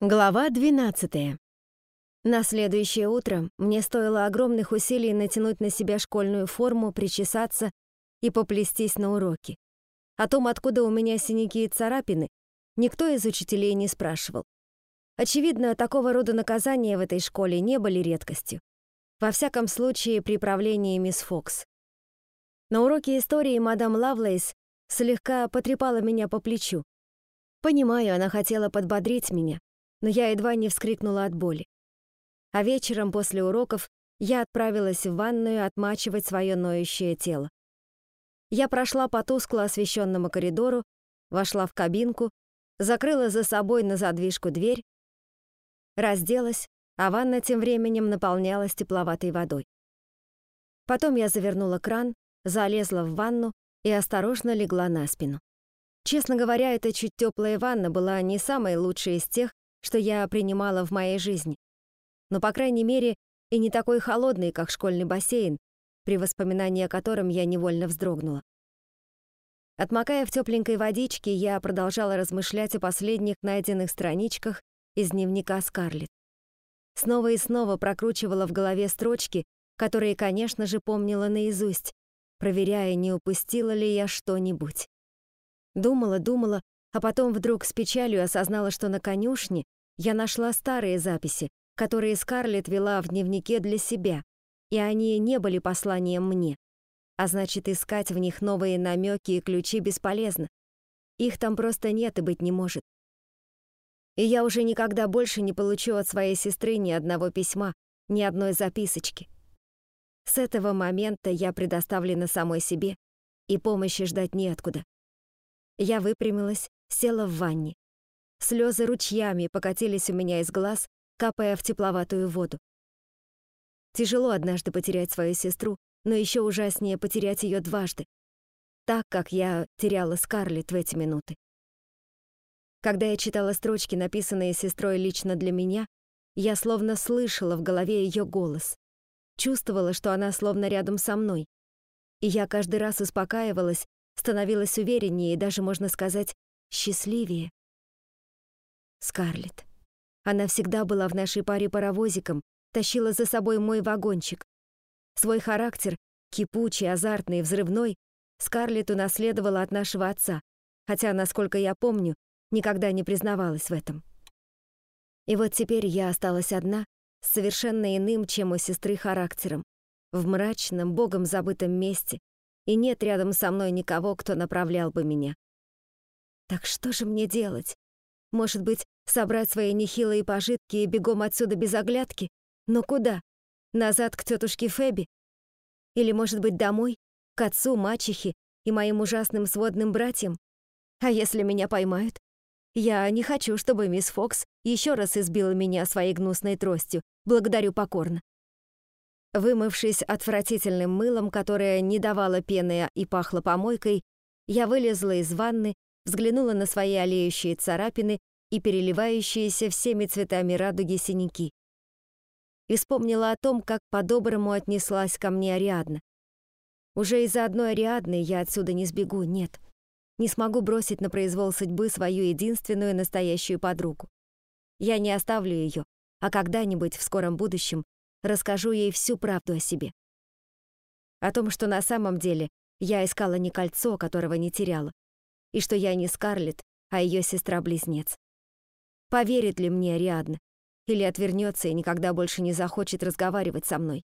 Глава 12. На следующее утро мне стоило огромных усилий натянуть на себя школьную форму, причесаться и поплестись на уроки. О том, откуда у меня синяки и царапины, никто из учителей не спрашивал. Очевидно, такого рода наказания в этой школе не были редкостью. Во всяком случае, при правлении мисс Фокс. На уроке истории мадам Лавлейс слегка потрепала меня по плечу. Понимаю, она хотела подбодрить меня, но я едва не вскрикнула от боли. А вечером после уроков я отправилась в ванную отмачивать свое ноющее тело. Я прошла по тускло освещенному коридору, вошла в кабинку, закрыла за собой на задвижку дверь, разделась, а ванна тем временем наполнялась тепловатой водой. Потом я завернула кран, залезла в ванну и осторожно легла на спину. Честно говоря, эта чуть теплая ванна была не самой лучшей из тех, что я принимала в моей жизни. Но, по крайней мере, и не такой холодный, как школьный бассейн, при воспоминании о котором я невольно вздрогнула. Отмокая в тепленькой водичке, я продолжала размышлять о последних найденных страничках из дневника Скарлетт. Снова и снова прокручивала в голове строчки, которые, конечно же, помнила наизусть, проверяя, не упустила ли я что-нибудь. Думала, думала, а потом вдруг с печалью осознала, что на конюшне я нашла старые записи, которые Скарлетт вела в дневнике для себя, и они не были посланием мне. А значит, искать в них новые намеки и ключи бесполезно. Их там просто нет и быть не может. И я уже никогда больше не получу от своей сестры ни одного письма, ни одной записочки. С этого момента я предоставлена самой себе, и помощи ждать неоткуда. Я выпрямилась села в ванне. Слезы ручьями покатились у меня из глаз, капая в тепловатую воду. Тяжело однажды потерять свою сестру, но еще ужаснее потерять ее дважды, так, как я теряла Скарлетт в эти минуты. Когда я читала строчки, написанные сестрой лично для меня, я словно слышала в голове ее голос, чувствовала, что она словно рядом со мной. И я каждый раз успокаивалась, становилась увереннее и даже, можно сказать, счастливее. Скарлетт. Она всегда была в нашей паре паровозиком, тащила за собой мой вагончик. Свой характер, кипучий, азартный, взрывной, Скарлетт унаследовала от нашего отца, хотя, насколько я помню, никогда не признавалась в этом. И вот теперь я осталась одна, с совершенно иным, чем у сестры, характером, в мрачном, богом забытом месте, и нет рядом со мной никого, кто направлял бы меня. Так что же мне делать? Может быть, собрать свои нехилые пожитки и бегом отсюда без оглядки? Но куда? Назад к тетушке Феби? Или, может быть, домой? К отцу, мачехе и моим ужасным сводным братьям? А если меня поймают? Я не хочу, чтобы мисс Фокс еще раз избила меня своей гнусной тростью. Благодарю покорно. Вымывшись отвратительным мылом, которое не давало пены и пахло помойкой, я вылезла из ванны, взглянула на свои олеющие царапины и переливающиеся всеми цветами радуги синяки. И вспомнила о том, как по-доброму отнеслась ко мне Ариадна. Уже из-за одной Ариадны я отсюда не сбегу, нет. Не смогу бросить на произвол судьбы свою единственную настоящую подругу. Я не оставлю ее, а когда-нибудь в скором будущем расскажу ей всю правду о себе. О том, что на самом деле я искала не кольцо, которого не теряла, и что я не Скарлетт, а ее сестра-близнец. Поверит ли мне Ариадна? Или отвернется и никогда больше не захочет разговаривать со мной?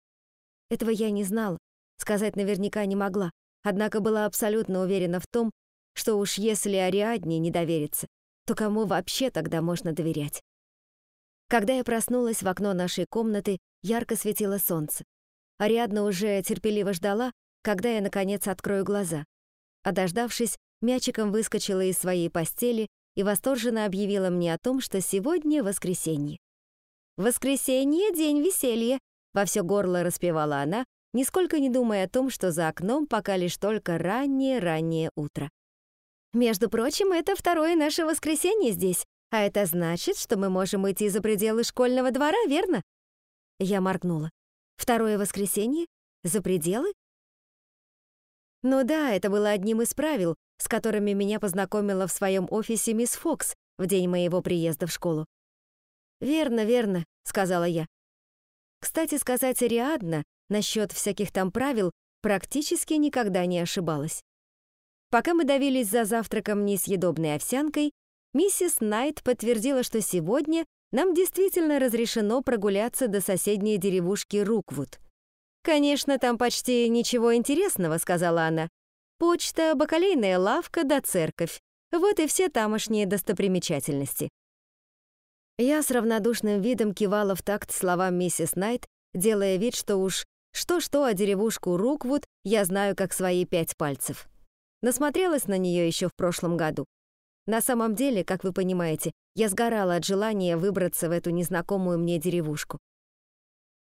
Этого я не знала, сказать наверняка не могла, однако была абсолютно уверена в том, что уж если Ариадне не довериться, то кому вообще тогда можно доверять? Когда я проснулась, в окно нашей комнаты ярко светило солнце. Ариадна уже терпеливо ждала, когда я, наконец, открою глаза. А дождавшись, мячиком выскочила из своей постели и восторженно объявила мне о том, что сегодня воскресенье. «Воскресенье — день веселья!» — во все горло распевала она, нисколько не думая о том, что за окном пока лишь только раннее-раннее утро. «Между прочим, это второе наше воскресенье здесь, а это значит, что мы можем идти за пределы школьного двора, верно?» Я моргнула. «Второе воскресенье? За пределы?» Ну да, это было одним из правил, с которыми меня познакомила в своем офисе мисс Фокс в день моего приезда в школу. «Верно, верно», — сказала я. Кстати сказать, Ариадна насчет всяких там правил практически никогда не ошибалась. Пока мы давились за завтраком несъедобной овсянкой, миссис Найт подтвердила, что сегодня нам действительно разрешено прогуляться до соседней деревушки Руквуд. «Конечно, там почти ничего интересного», — сказала она. «Почта, бакалейная лавка да церковь. Вот и все тамошние достопримечательности». Я с равнодушным видом кивала в такт словам миссис Найт, делая вид, что уж что-что, а деревушку Руквуд я знаю как свои пять пальцев. Насмотрелась на нее еще в прошлом году. На самом деле, как вы понимаете, я сгорала от желания выбраться в эту незнакомую мне деревушку.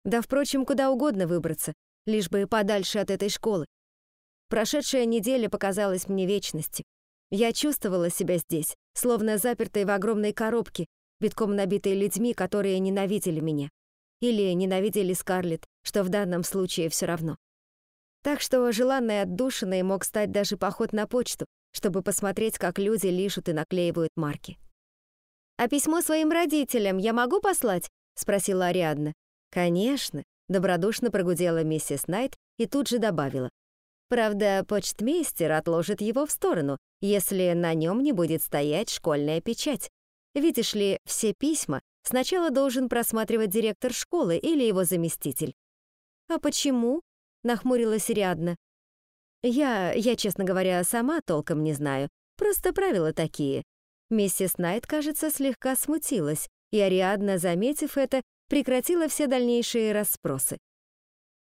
Да, впрочем, куда угодно выбраться, лишь бы подальше от этой школы. Прошедшая неделя показалась мне вечностью. Я чувствовала себя здесь, словно запертой в огромной коробке, битком набитой людьми, которые ненавидели меня. Или ненавидели Скарлетт, что в данном случае все равно. Так что желанной отдушиной мог стать даже поход на почту, чтобы посмотреть, как люди лишут и наклеивают марки. «А письмо своим родителям я могу послать?» — спросила Ариадна. «Конечно», — добродушно прогудела миссис Найт и тут же добавила. «Правда, почтмейстер отложит его в сторону, если на нем не будет стоять школьная печать. Видишь ли, все письма сначала должен просматривать директор школы или его заместитель». «А почему?» — нахмурилась Ариадна. «Я, я, честно говоря, сама толком не знаю. Просто правила такие». Миссис Найт, кажется, слегка смутилась, и Ариадна, заметив это, прекратила все дальнейшие расспросы.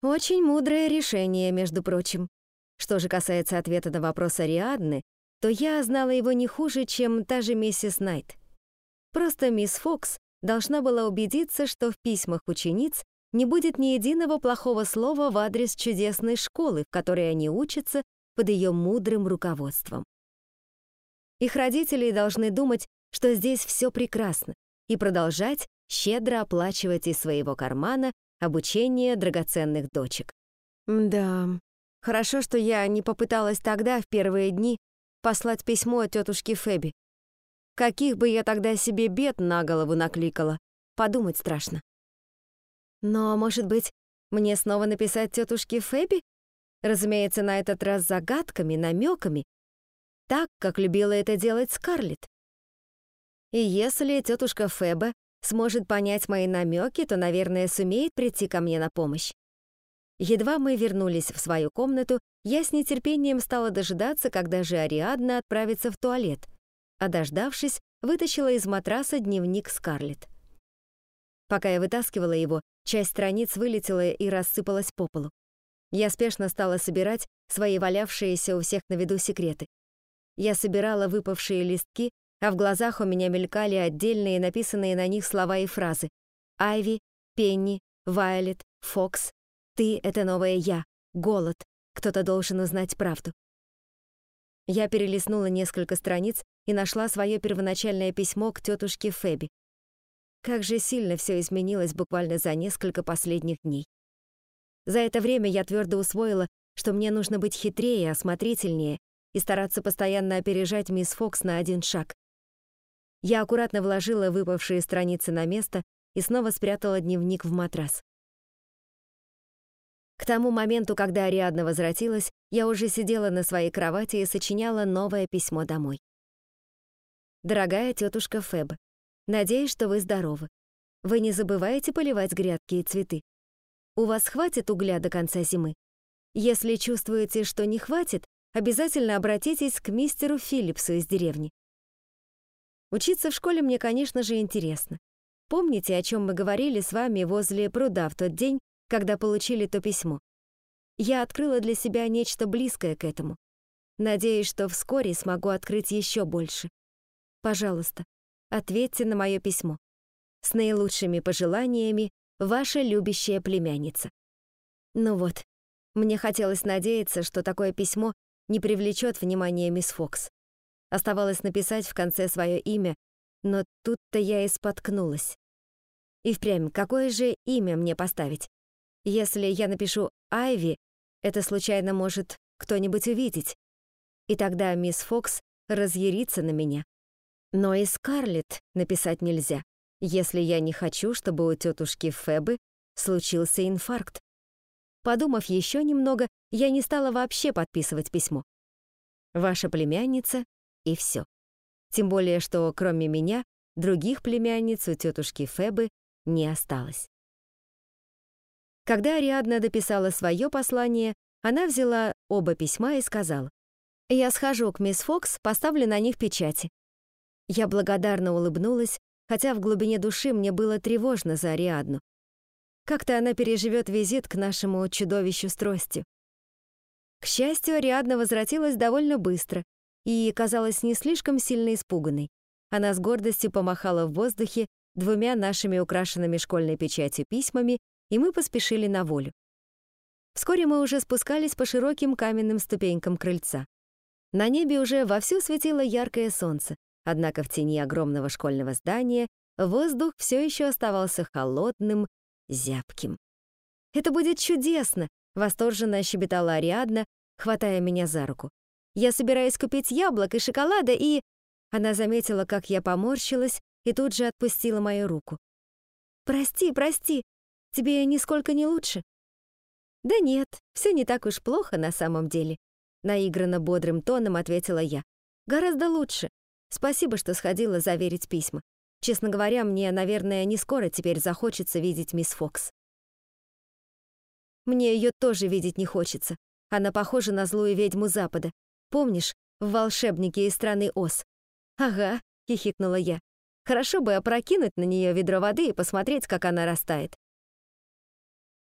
Очень мудрое решение, между прочим. Что же касается ответа на вопрос Ариадны, то я знала его не хуже, чем та же миссис Найт. Просто мисс Фокс должна была убедиться, что в письмах учениц не будет ни единого плохого слова в адрес чудесной школы, в которой они учатся под ее мудрым руководством. Их родители должны думать, что здесь все прекрасно, и продолжать щедро оплачивать из своего кармана обучение драгоценных дочек. Да, хорошо, что я не попыталась тогда, в первые дни, послать письмо от тетушки Феби. Каких бы я тогда себе бед на голову накликала, подумать страшно. Но, может быть, мне снова написать тетушке Феби? Разумеется, на этот раз загадками, намеками, так, как любила это делать Скарлетт. И если тетушка Феба сможет понять мои намеки, то, наверное, сумеет прийти ко мне на помощь. Едва мы вернулись в свою комнату, я с нетерпением стала дожидаться, когда же Ариадна отправится в туалет, а дождавшись, вытащила из матраса дневник Скарлетт. Пока я вытаскивала его, часть страниц вылетела и рассыпалась по полу. Я спешно стала собирать свои валявшиеся у всех на виду секреты. Я собирала выпавшие листки а в глазах у меня мелькали отдельные написанные на них слова и фразы. «Айви», «Пенни», «Вайолет», «Фокс», «Ты — это новое я», «Голод», «Кто-то должен узнать правду». Я перелистнула несколько страниц и нашла свое первоначальное письмо к тетушке Феби. Как же сильно все изменилось буквально за несколько последних дней. За это время я твердо усвоила, что мне нужно быть хитрее, осмотрительнее и стараться постоянно опережать мисс Фокс на один шаг. Я аккуратно вложила выпавшие страницы на место и снова спрятала дневник в матрас. К тому моменту, когда Ариадна возвратилась, я уже сидела на своей кровати и сочиняла новое письмо домой. Дорогая тетушка Феб, надеюсь, что вы здоровы. Вы не забываете поливать грядки и цветы. У вас хватит угля до конца зимы? Если чувствуете, что не хватит, обязательно обратитесь к мистеру Филлипсу из деревни. Учиться в школе мне, конечно же, интересно. Помните, о чем мы говорили с вами возле пруда в тот день, когда получили то письмо? Я открыла для себя нечто близкое к этому. Надеюсь, что вскоре смогу открыть еще больше. Пожалуйста, ответьте на мое письмо. С наилучшими пожеланиями, ваша любящая племянница. Ну вот, мне хотелось надеяться, что такое письмо не привлечет внимание мисс Фокс. Оставалось написать в конце свое имя, но тут-то я и споткнулась. И впрямь, какое же имя мне поставить? Если я напишу «Айви», это случайно может кто-нибудь увидеть. И тогда мисс Фокс разъярится на меня. Но и Скарлетт написать нельзя. если я не хочу, чтобы у тетушки Фебы случился инфаркт. Подумав еще немного, я не стала вообще подписывать письмо. Ваша племянница и все. Тем более, что кроме меня других племянниц у тетушки Фебы не осталось. Когда Ариадна дописала свое послание, она взяла оба письма и сказала, «Я схожу к мисс Фокс, поставлю на них печати». Я благодарно улыбнулась, хотя в глубине души мне было тревожно за Ариадну. Как-то она переживет визит к нашему чудовищу страсти. К счастью, Ариадна возвратилась довольно быстро и казалась не слишком сильно испуганной. Она с гордостью помахала в воздухе двумя нашими украшенными школьной печатью письмами, и мы поспешили на волю. Вскоре мы уже спускались по широким каменным ступенькам крыльца. На небе уже вовсю светило яркое солнце, однако в тени огромного школьного здания воздух все еще оставался холодным зябким. «Это будет чудесно!» — восторженно щебетала Ариадна, хватая меня за руку. «Я собираюсь купить яблок и шоколада и...» Она заметила, как я поморщилась, и тут же отпустила мою руку. «Прости, прости, тебе нисколько не лучше?» «Да нет, все не так уж плохо на самом деле», наигранно бодрым тоном ответила я. «Гораздо лучше. Спасибо, что сходила заверить письма. Честно говоря, мне, наверное, не скоро теперь захочется видеть мисс Фокс. Мне ее тоже видеть не хочется. Она похожа на злую ведьму Запада. Помнишь, в «Волшебнике из страны Оз»? «Ага», — хихикнула я. «Хорошо бы опрокинуть на нее ведро воды и посмотреть, как она растает».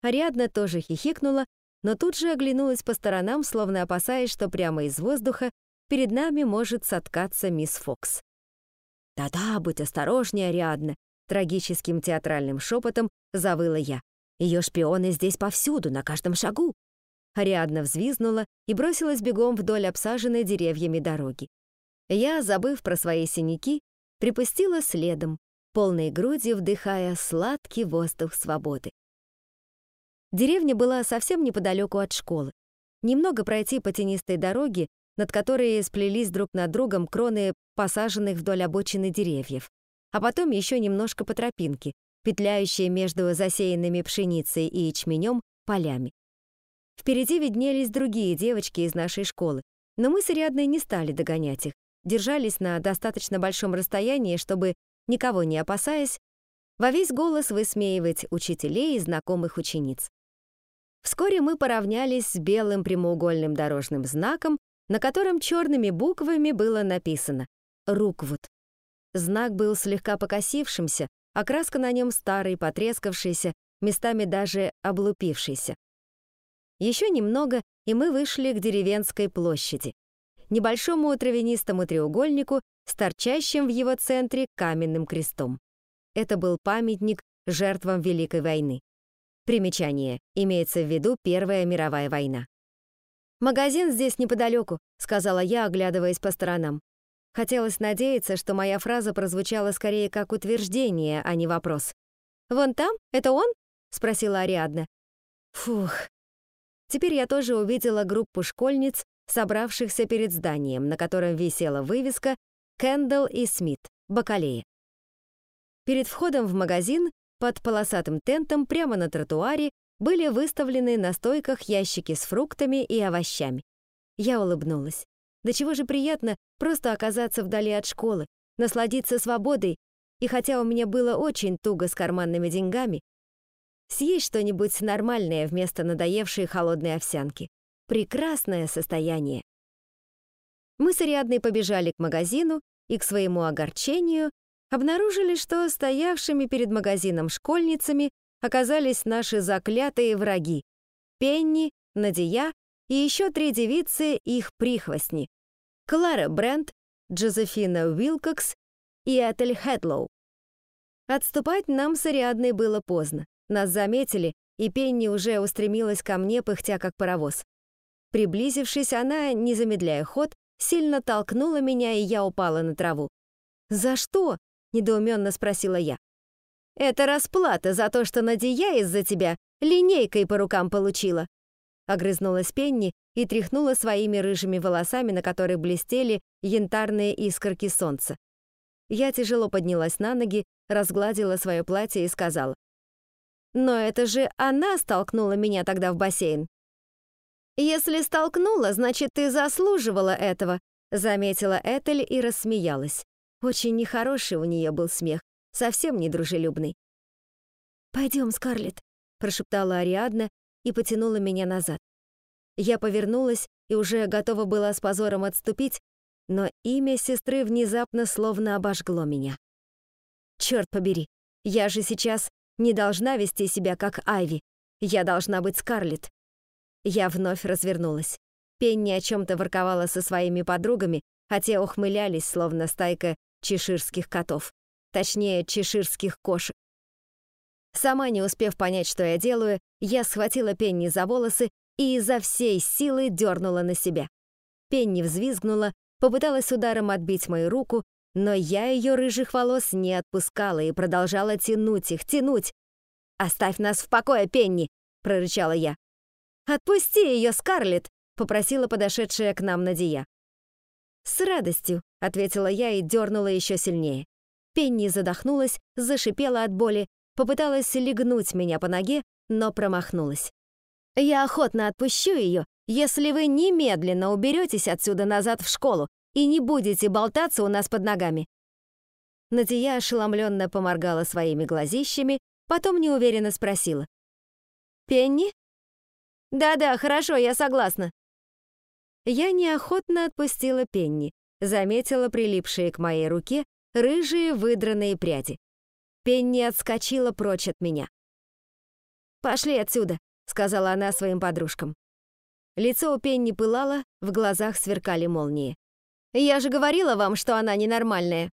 Ариадна тоже хихикнула, но тут же оглянулась по сторонам, словно опасаясь, что прямо из воздуха перед нами может соткаться мисс Фокс. «Да-да, будь осторожнее, Ариадна!» Трагическим театральным шепотом завыла я. Ее шпионы здесь повсюду, на каждом шагу. Ариадна взвизнула и бросилась бегом вдоль обсаженной деревьями дороги. Я, забыв про свои синяки, припустила следом, полной грудью вдыхая сладкий воздух свободы. Деревня была совсем неподалеку от школы. Немного пройти по тенистой дороге, над которой сплелись друг над другом кроны посаженных вдоль обочины деревьев, а потом еще немножко по тропинке, петляющей между засеянными пшеницей и ячменем полями. Впереди виднелись другие девочки из нашей школы, но мы с Ариадной не стали догонять их, держались на достаточно большом расстоянии, чтобы, никого не опасаясь, во весь голос высмеивать учителей и знакомых учениц. Вскоре мы поравнялись с белым прямоугольным дорожным знаком, на котором черными буквами было написано Руквуд. Знак был слегка покосившимся, а краска на нем старой, потрескавшейся, местами даже облупившейся. Еще немного, и мы вышли к деревенской площади, небольшому травянистому треугольнику с торчащим в его центре каменным крестом. Это был памятник жертвам Великой войны. Примечание. Имеется в виду Первая мировая война. «Магазин здесь неподалеку», — сказала я, оглядываясь по сторонам. Хотелось надеяться, что моя фраза прозвучала скорее как утверждение, а не вопрос. «Вон там? Это он?» — спросила Ариадна. Фух. Теперь я тоже увидела группу школьниц, собравшихся перед зданием, на котором висела вывеска «Кэндалл и Смит, Бакалея». Перед входом в магазин, под полосатым тентом прямо на тротуаре, были выставлены на стойках ящики с фруктами и овощами. Я улыбнулась. До чего же приятно просто оказаться вдали от школы, насладиться свободой, и хотя у меня было очень туго с карманными деньгами, съесть что-нибудь нормальное вместо надоевшей холодной овсянки. Прекрасное состояние. Мы с Ариадной побежали к магазину и, к своему огорчению, обнаружили, что стоявшими перед магазином школьницами оказались наши заклятые враги — Пенни, Надия и еще три девицы их прихвостни — Клара Брент, Джозефина Уилкокс и Этель Хэтлоу. Отступать нам с Ариадной было поздно. Нас заметили, и Пенни уже устремилась ко мне, пыхтя как паровоз. Приблизившись, она, не замедляя ход, сильно толкнула меня, и я упала на траву. «За что?» — недоуменно спросила я. «Это расплата за то, что Надия из-за тебя линейкой по рукам получила!» Огрызнулась Пенни и тряхнула своими рыжими волосами, на которых блестели янтарные искорки солнца. Я тяжело поднялась на ноги, разгладила свое платье и сказала. «Но это же она столкнула меня тогда в бассейн». «Если столкнула, значит, ты заслуживала этого», заметила Этель и рассмеялась. Очень нехороший у нее был смех, совсем недружелюбный. «Пойдем, Скарлетт», — прошептала Ариадна и потянула меня назад. Я повернулась и уже готова была с позором отступить, но имя сестры внезапно словно обожгло меня. Черт побери, я же сейчас не должна вести себя как Айви. Я должна быть Скарлетт. Я вновь развернулась. Пенни о чем-то ворковала со своими подругами, а те ухмылялись, словно стайка чеширских котов. Точнее, чеширских кошек. Сама не успев понять, что я делаю, я схватила Пенни за волосы и изо всей силы дернула на себя. Пенни взвизгнула, попыталась ударом отбить мою руку, но я ее рыжих волос не отпускала и продолжала тянуть их, тянуть. «Оставь нас в покое, Пенни!» — прорычала я. «Отпусти ее, Скарлетт!» — попросила подошедшая к нам Надия. «С радостью», — ответила я и дернула еще сильнее. Пенни задохнулась, зашипела от боли, попыталась легнуть меня по ноге, но промахнулась. «Я охотно отпущу ее, если вы немедленно уберетесь отсюда назад в школу и не будете болтаться у нас под ногами». Надия ошеломленно поморгала своими глазищами, потом неуверенно спросила. «Пенни?» «Да-да, хорошо, я согласна». Я неохотно отпустила Пенни, заметила прилипшие к моей руке рыжие выдранные пряди. Пенни отскочила прочь от меня. «Пошли отсюда», — сказала она своим подружкам. Лицо у Пенни пылало, в глазах сверкали молнии. «Я же говорила вам, что она ненормальная!»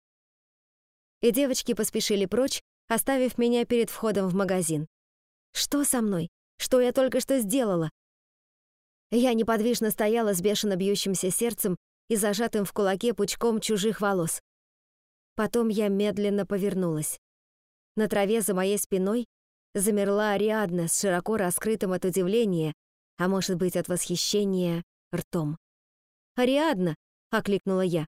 И девочки поспешили прочь, оставив меня перед входом в магазин. Что со мной? Что я только что сделала? Я неподвижно стояла с бешено бьющимся сердцем и зажатым в кулаке пучком чужих волос. Потом я медленно повернулась. На траве за моей спиной замерла Ариадна с широко раскрытым от удивления, а может быть от восхищения, ртом. «Ариадна!» — окликнула я.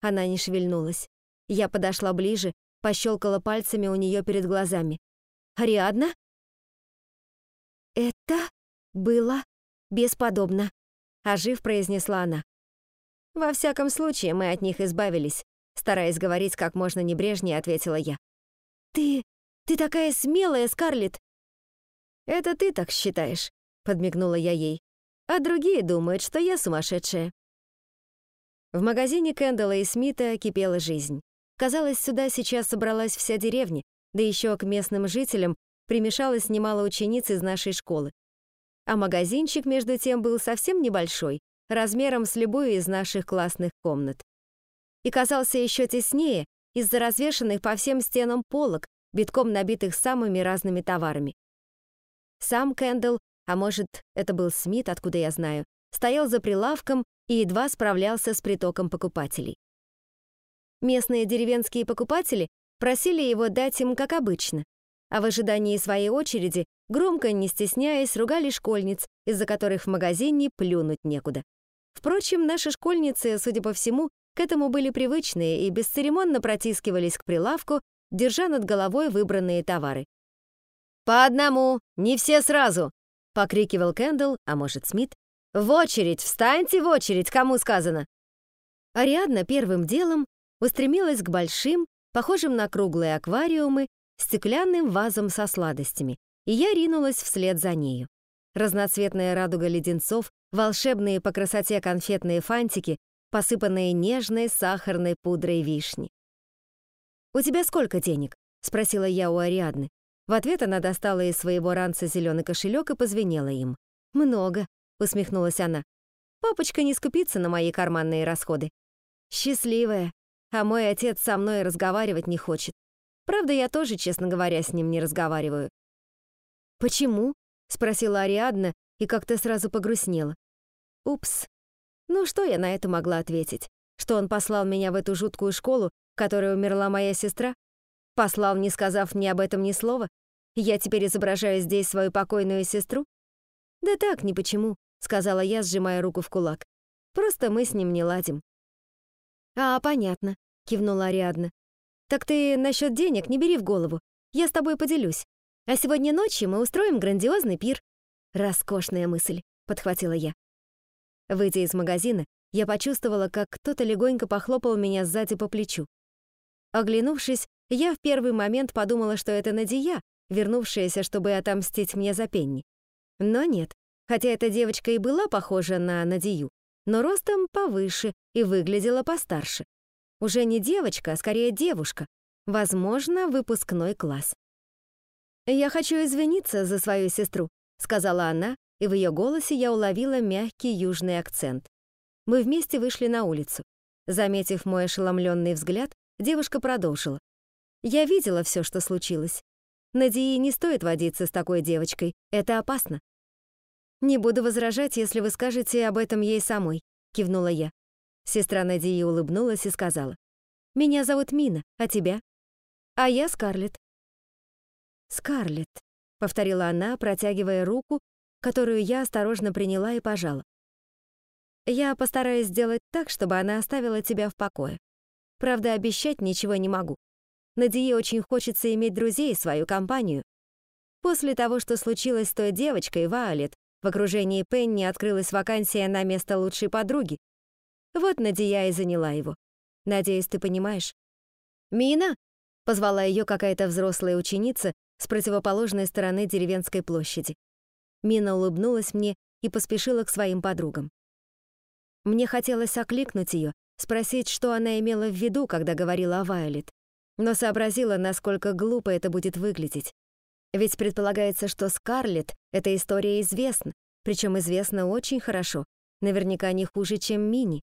Она не шевельнулась. Я подошла ближе, пощелкала пальцами у нее перед глазами. «Ариадна?» «Это было бесподобно», — ожив произнесла она. «Во всяком случае, мы от них избавились», стараясь говорить как можно небрежнее, ответила я. «Ты... ты такая смелая, Скарлетт!» «Это ты так считаешь», — подмигнула я ей. «А другие думают, что я сумасшедшая». В магазине Кэндалла и Смита кипела жизнь. Казалось, сюда сейчас собралась вся деревня, да еще к местным жителям примешалось немало учениц из нашей школы. А магазинчик, между тем, был совсем небольшой, размером с любую из наших классных комнат. И казался еще теснее из-за развешанных по всем стенам полок, битком набитых самыми разными товарами. Сам Кэндалл, а может, это был Смит, откуда я знаю, стоял за прилавком и едва справлялся с притоком покупателей. Местные деревенские покупатели просили его дать им, как обычно, а в ожидании своей очереди, громко, не стесняясь, ругали школьниц, из-за которых в магазине плюнуть некуда. Впрочем, наши школьницы, судя по всему, к этому были привычные и бесцеремонно протискивались к прилавку, держа над головой выбранные товары. «По одному, не все сразу!» — покрикивал Кэндалл, а может Смит. «В очередь! Встаньте в очередь, кому сказано!» Ариадна первым делом устремилась к большим, похожим на круглые аквариумы, стеклянным вазам со сладостями, и я ринулась вслед за нею. Разноцветная радуга леденцов, волшебные по красоте конфетные фантики посыпанные нежной сахарной пудрой вишни. «У тебя сколько денег?» — спросила я у Ариадны. В ответ она достала из своего ранца зеленый кошелек и позвенела им. «Много», — усмехнулась она. «Папочка не скупится на мои карманные расходы. Счастливая, а мой отец со мной разговаривать не хочет. Правда, я тоже, честно говоря, с ним не разговариваю». «Почему?» — спросила Ариадна и как-то сразу погрустнела. «Упс, ну что я на это могла ответить? Что он послал меня в эту жуткую школу, в которой умерла моя сестра? Послал, не сказав мне об этом ни слова? Я теперь изображаю здесь свою покойную сестру? Да так, ни почему, сказала я, сжимая руку в кулак. Просто мы с ним не ладим. А, понятно, кивнула Ариадна. Так ты насчет денег не бери в голову. Я с тобой поделюсь. А сегодня ночью мы устроим грандиозный пир. Роскошная мысль, подхватила я. Выйдя из магазина, я почувствовала, как кто-то легонько похлопал меня сзади по плечу. Оглянувшись, я в первый момент подумала, что это Надия, вернувшаяся, чтобы отомстить мне за Пенни. Но нет, хотя эта девочка и была похожа на Надию, но ростом повыше и выглядела постарше. Уже не девочка, а скорее девушка, возможно, выпускной класс. «Я хочу извиниться за свою сестру», — сказала она, и в ее голосе я уловила мягкий южный акцент. Мы вместе вышли на улицу. Заметив мой ошеломленный взгляд, девушка продолжила. «Я видела все, что случилось. Надии не стоит водиться с такой девочкой, это опасно». «Не буду возражать, если вы скажете об этом ей самой», — кивнула я. Сестра Надии улыбнулась и сказала. «Меня зовут Мина, а тебя?» «А я Скарлетт». «Скарлетт», — повторила она, протягивая руку, которую я осторожно приняла и пожала. Я постараюсь сделать так, чтобы она оставила тебя в покое. Правда, обещать ничего не могу. Надее очень хочется иметь друзей, свою компанию. После того, что случилось с той девочкой, Ваолет, в окружении Пенни открылась вакансия на место лучшей подруги. Вот Надия и заняла его. Надеюсь, ты понимаешь. «Мина!» — позвала ее какая-то взрослая ученица с противоположной стороны деревенской площади. Мина улыбнулась мне и поспешила к своим подругам. Мне хотелось окликнуть ее, спросить, что она имела в виду, когда говорила о Вайолет, но сообразила, насколько глупо это будет выглядеть. Ведь предполагается, что Скарлетт эта история известна, причем известна очень хорошо, наверняка не хуже, чем Мини.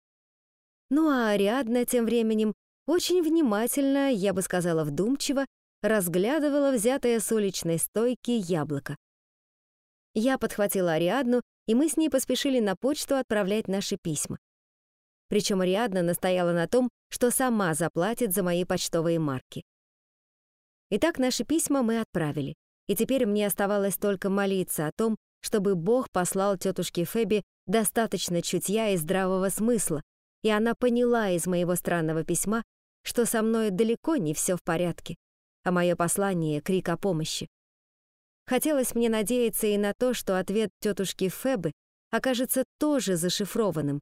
Ну а Ариадна тем временем очень внимательно, я бы сказала вдумчиво, разглядывала взятое с уличной стойки яблоко. Я подхватила Ариадну и мы с ней поспешили на почту отправлять наши письма. Причем Ариадна настояла на том, что сама заплатит за мои почтовые марки. Итак, наши письма мы отправили, и теперь мне оставалось только молиться о том, чтобы Бог послал тетушке Феби достаточно чутья и здравого смысла, и она поняла из моего странного письма, что со мной далеко не все в порядке, а мое послание — крик о помощи. Хотелось мне надеяться и на то, что ответ тетушки Фебы окажется тоже зашифрованным,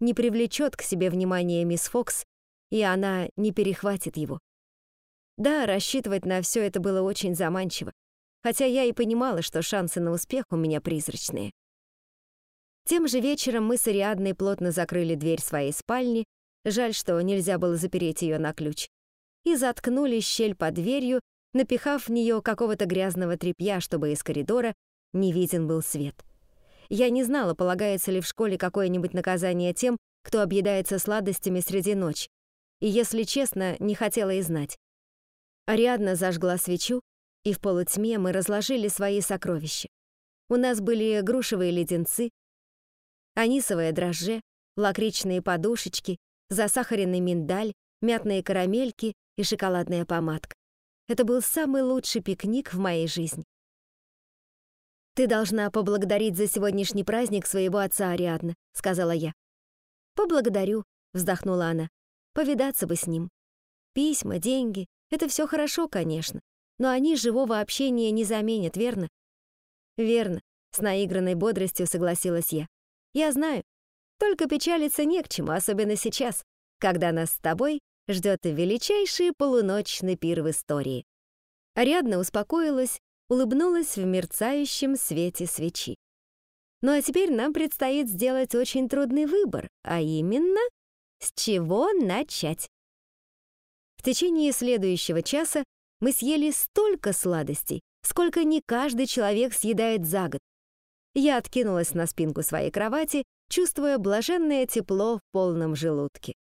не привлечет к себе внимание мисс Фокс, и она не перехватит его. Да, рассчитывать на все это было очень заманчиво, хотя я и понимала, что шансы на успех у меня призрачные. Тем же вечером мы с Ариадной плотно закрыли дверь своей спальни, жаль, что нельзя было запереть ее на ключ, и заткнули щель под дверью, напихав в нее какого-то грязного тряпья, чтобы из коридора не виден был свет. Я не знала, полагается ли в школе какое-нибудь наказание тем, кто объедается сладостями среди ночи, и, если честно, не хотела и знать. Ариадна зажгла свечу, и в полутьме мы разложили свои сокровища. У нас были грушевые леденцы, анисовое дрожже, лакричные подушечки, засахаренный миндаль, мятные карамельки и шоколадная помадка. Это был самый лучший пикник в моей жизни. «Ты должна поблагодарить за сегодняшний праздник своего отца Ариадна», — сказала я. «Поблагодарю», — вздохнула она. «Повидаться бы с ним. Письма, деньги — это все хорошо, конечно, но они живого общения не заменят, верно?» «Верно», — с наигранной бодростью согласилась я. «Я знаю. Только печалиться не к чему, особенно сейчас, когда нас с тобой ждет величайший полуночный пир в истории. Ариадна успокоилась, улыбнулась в мерцающем свете свечи. Ну а теперь нам предстоит сделать очень трудный выбор, а именно, с чего начать. В течение следующего часа мы съели столько сладостей, сколько не каждый человек съедает за год. Я откинулась на спинку своей кровати, чувствуя блаженное тепло в полном желудке.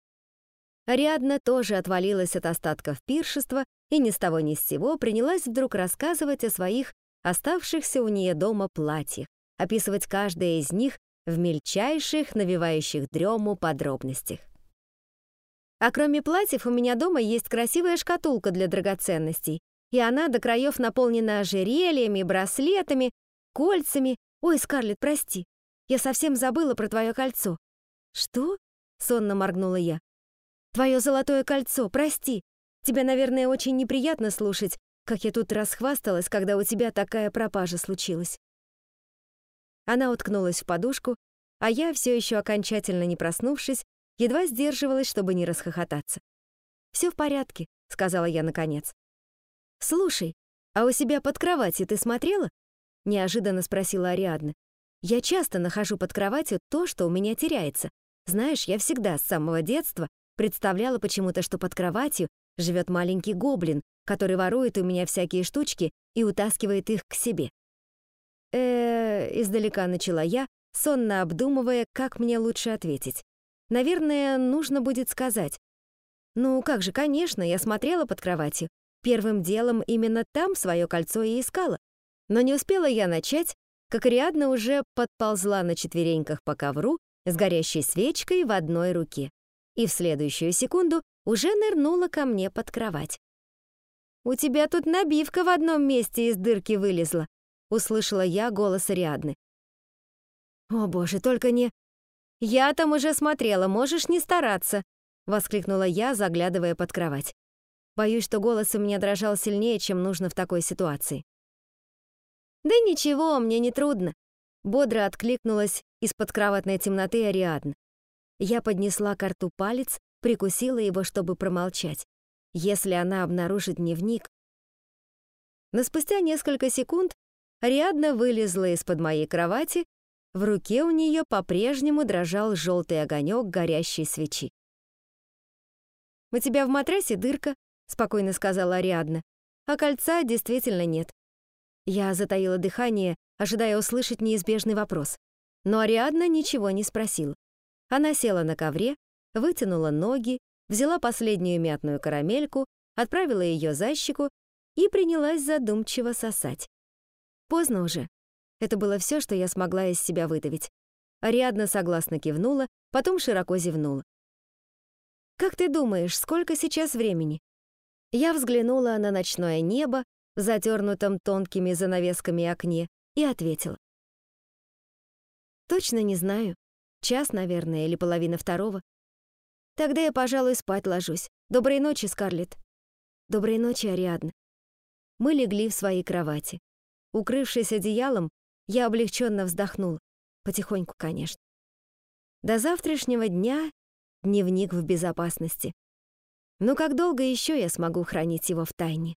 Ариадна тоже отвалилась от остатков пиршества и ни с того ни с сего принялась вдруг рассказывать о своих оставшихся у нее дома платьях, описывать каждое из них в мельчайших, навевающих дрему подробностях. А кроме платьев у меня дома есть красивая шкатулка для драгоценностей, и она до краев наполнена ожерельями, браслетами, кольцами. Ой, Скарлетт, прости, я совсем забыла про твое кольцо. Что? Сонно моргнула я. Твое золотое кольцо, прости. Тебе, наверное, очень неприятно слушать, как я тут расхвасталась, когда у тебя такая пропажа случилась». Она уткнулась в подушку, а я, все еще окончательно не проснувшись, едва сдерживалась, чтобы не расхохотаться. «Все в порядке», — сказала я наконец. «Слушай, а у себя под кроватью ты смотрела?» — неожиданно спросила Ариадна. «Я часто нахожу под кроватью то, что у меня теряется. Знаешь, я всегда с самого детства представляла почему-то, что под кроватью живет маленький гоблин, который ворует у меня всякие штучки и утаскивает их к себе. э издалека начала я, сонно обдумывая, как мне лучше ответить. Наверное, нужно будет сказать. Ну, как же, конечно, я смотрела под кроватью. Первым делом именно там свое кольцо и искала. Но не успела я начать, как Ариадна уже подползла на четвереньках по ковру с горящей свечкой в одной руке. И в следующую секунду уже нырнула ко мне под кровать. «У тебя тут набивка в одном месте из дырки вылезла», — услышала я голос Ариадны. «О боже, только не...» «Я там уже смотрела, можешь не стараться», — воскликнула я, заглядывая под кровать. Боюсь, что голос у меня дрожал сильнее, чем нужно в такой ситуации. «Да ничего, мне не трудно», — бодро откликнулась из-под кроватной темноты Ариадна. Я поднесла к рту палец, прикусила его, чтобы промолчать. Если она обнаружит дневник... Но спустя несколько секунд Ариадна вылезла из-под моей кровати, в руке у нее по-прежнему дрожал желтый огонек горящей свечи. «У тебя в матрасе дырка», — спокойно сказала Ариадна, «а кольца действительно нет». Я затаила дыхание, ожидая услышать неизбежный вопрос. Но Ариадна ничего не спросила. Она села на ковре, вытянула ноги, взяла последнюю мятную карамельку, отправила ее за щеку и принялась задумчиво сосать. Поздно уже. Это было все, что я смогла из себя выдавить. Ариадна согласно кивнула, потом широко зевнула. «Как ты думаешь, сколько сейчас времени?» Я взглянула на ночное небо в затернутом тонкими занавесками окне и ответила. «Точно не знаю. Час, наверное, или половина второго. Тогда я, пожалуй, спать ложусь. Доброй ночи, Скарлетт. Доброй ночи, Ариадна. Мы легли в своей кровати. Укрывшись одеялом, я облегченно вздохнула. Потихоньку, конечно. До завтрашнего дня дневник в безопасности. Но как долго еще я смогу хранить его в тайне?